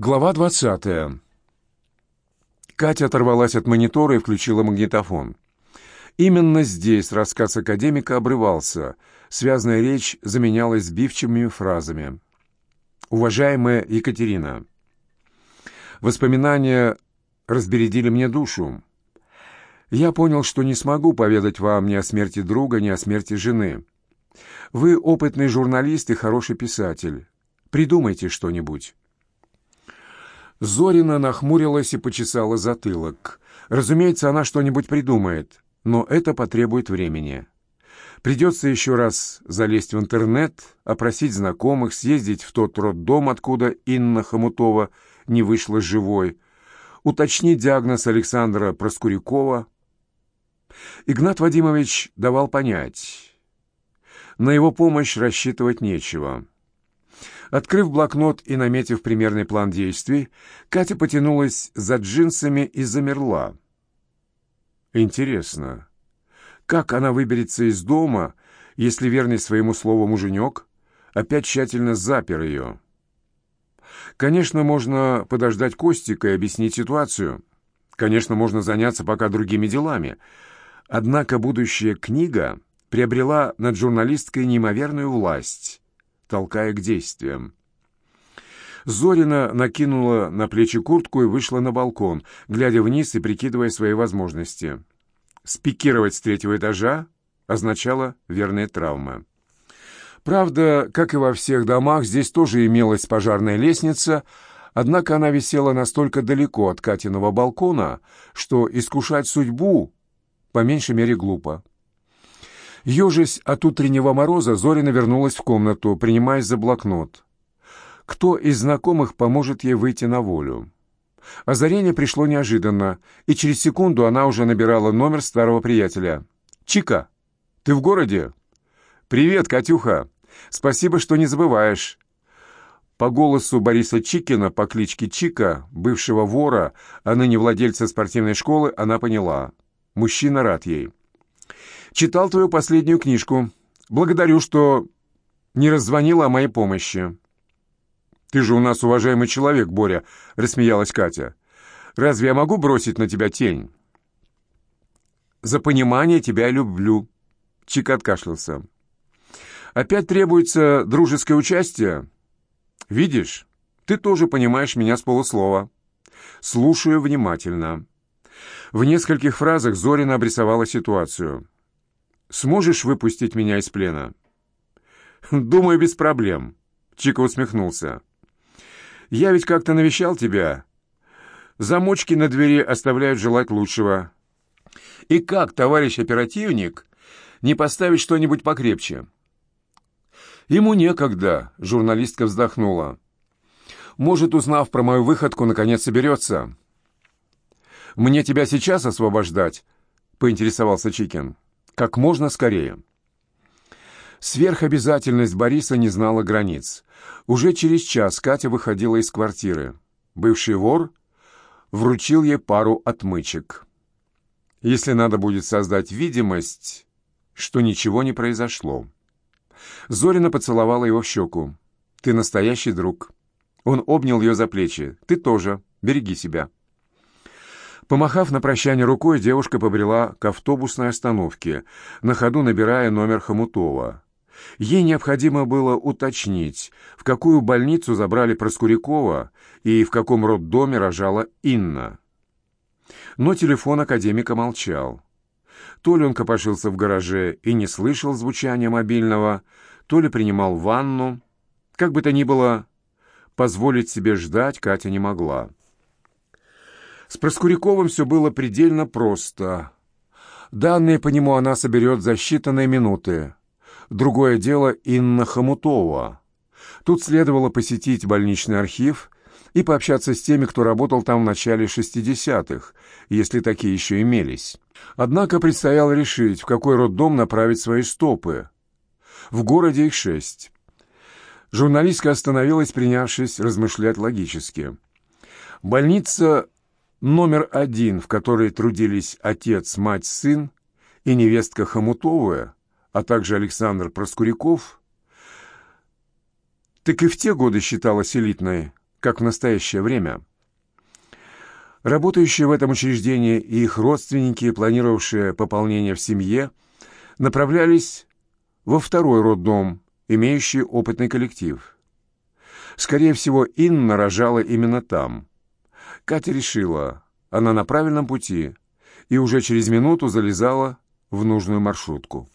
Глава двадцатая. Катя оторвалась от монитора и включила магнитофон. Именно здесь рассказ академика обрывался, связанная речь заменялась сбивчивыми фразами. «Уважаемая Екатерина, воспоминания разбередили мне душу. Я понял, что не смогу поведать вам ни о смерти друга, ни о смерти жены. Вы опытный журналист и хороший писатель. Придумайте что-нибудь». Зорина нахмурилась и почесала затылок. Разумеется, она что-нибудь придумает, но это потребует времени. Придется еще раз залезть в интернет, опросить знакомых, съездить в тот роддом, откуда Инна Хомутова не вышла живой, уточнить диагноз Александра Проскурякова. Игнат Вадимович давал понять, на его помощь рассчитывать нечего. Открыв блокнот и наметив примерный план действий, Катя потянулась за джинсами и замерла. Интересно, как она выберется из дома, если верный своему слову муженек опять тщательно запер ее? Конечно, можно подождать Костика и объяснить ситуацию. Конечно, можно заняться пока другими делами. Однако будущая книга приобрела над журналисткой неимоверную власть толкая к действиям. Зорина накинула на плечи куртку и вышла на балкон, глядя вниз и прикидывая свои возможности. Спикировать с третьего этажа означало верная травма. Правда, как и во всех домах, здесь тоже имелась пожарная лестница, однако она висела настолько далеко от Катиного балкона, что искушать судьбу по меньшей мере глупо. Ежась от утреннего мороза, Зорина вернулась в комнату, принимаясь за блокнот. Кто из знакомых поможет ей выйти на волю? Озарение пришло неожиданно, и через секунду она уже набирала номер старого приятеля. «Чика, ты в городе?» «Привет, Катюха! Спасибо, что не забываешь». По голосу Бориса Чикина по кличке Чика, бывшего вора, а ныне владельца спортивной школы, она поняла. Мужчина рад ей. Читал твою последнюю книжку. Благодарю, что не раззвонила о моей помощи». «Ты же у нас уважаемый человек, Боря», — рассмеялась Катя. «Разве я могу бросить на тебя тень?» «За понимание тебя люблю», — Чик откашлялся. «Опять требуется дружеское участие?» «Видишь, ты тоже понимаешь меня с полуслова. Слушаю внимательно». В нескольких фразах Зорина обрисовала ситуацию. Сможешь выпустить меня из плена?» «Думаю, без проблем», — Чика усмехнулся. «Я ведь как-то навещал тебя. Замочки на двери оставляют желать лучшего. И как, товарищ оперативник, не поставить что-нибудь покрепче?» «Ему некогда», — журналистка вздохнула. «Может, узнав про мою выходку, наконец соберется». «Мне тебя сейчас освобождать?» — поинтересовался Чикин как можно скорее. Сверхобязательность Бориса не знала границ. Уже через час Катя выходила из квартиры. Бывший вор вручил ей пару отмычек. Если надо будет создать видимость, что ничего не произошло. Зорина поцеловала его в щеку. «Ты настоящий друг». Он обнял ее за плечи. «Ты тоже. Береги себя». Помахав на прощание рукой, девушка побрела к автобусной остановке, на ходу набирая номер Хомутова. Ей необходимо было уточнить, в какую больницу забрали Проскурякова и в каком роддоме рожала Инна. Но телефон академика молчал. То ли он копошился в гараже и не слышал звучания мобильного, то ли принимал ванну. Как бы то ни было, позволить себе ждать Катя не могла. С Проскуряковым все было предельно просто. Данные по нему она соберет за считанные минуты. Другое дело Инна Хомутова. Тут следовало посетить больничный архив и пообщаться с теми, кто работал там в начале 60-х, если такие еще имелись. Однако предстояло решить, в какой роддом направить свои стопы. В городе их шесть. Журналистка остановилась, принявшись размышлять логически. Больница Номер один, в которой трудились отец, мать, сын и невестка Хомутовая, а также Александр Проскуряков, так и в те годы считалась элитной, как в настоящее время. Работающие в этом учреждении и их родственники, планировавшие пополнение в семье, направлялись во второй роддом, имеющий опытный коллектив. Скорее всего, Инна рожала именно там. Катя решила, она на правильном пути, и уже через минуту залезала в нужную маршрутку.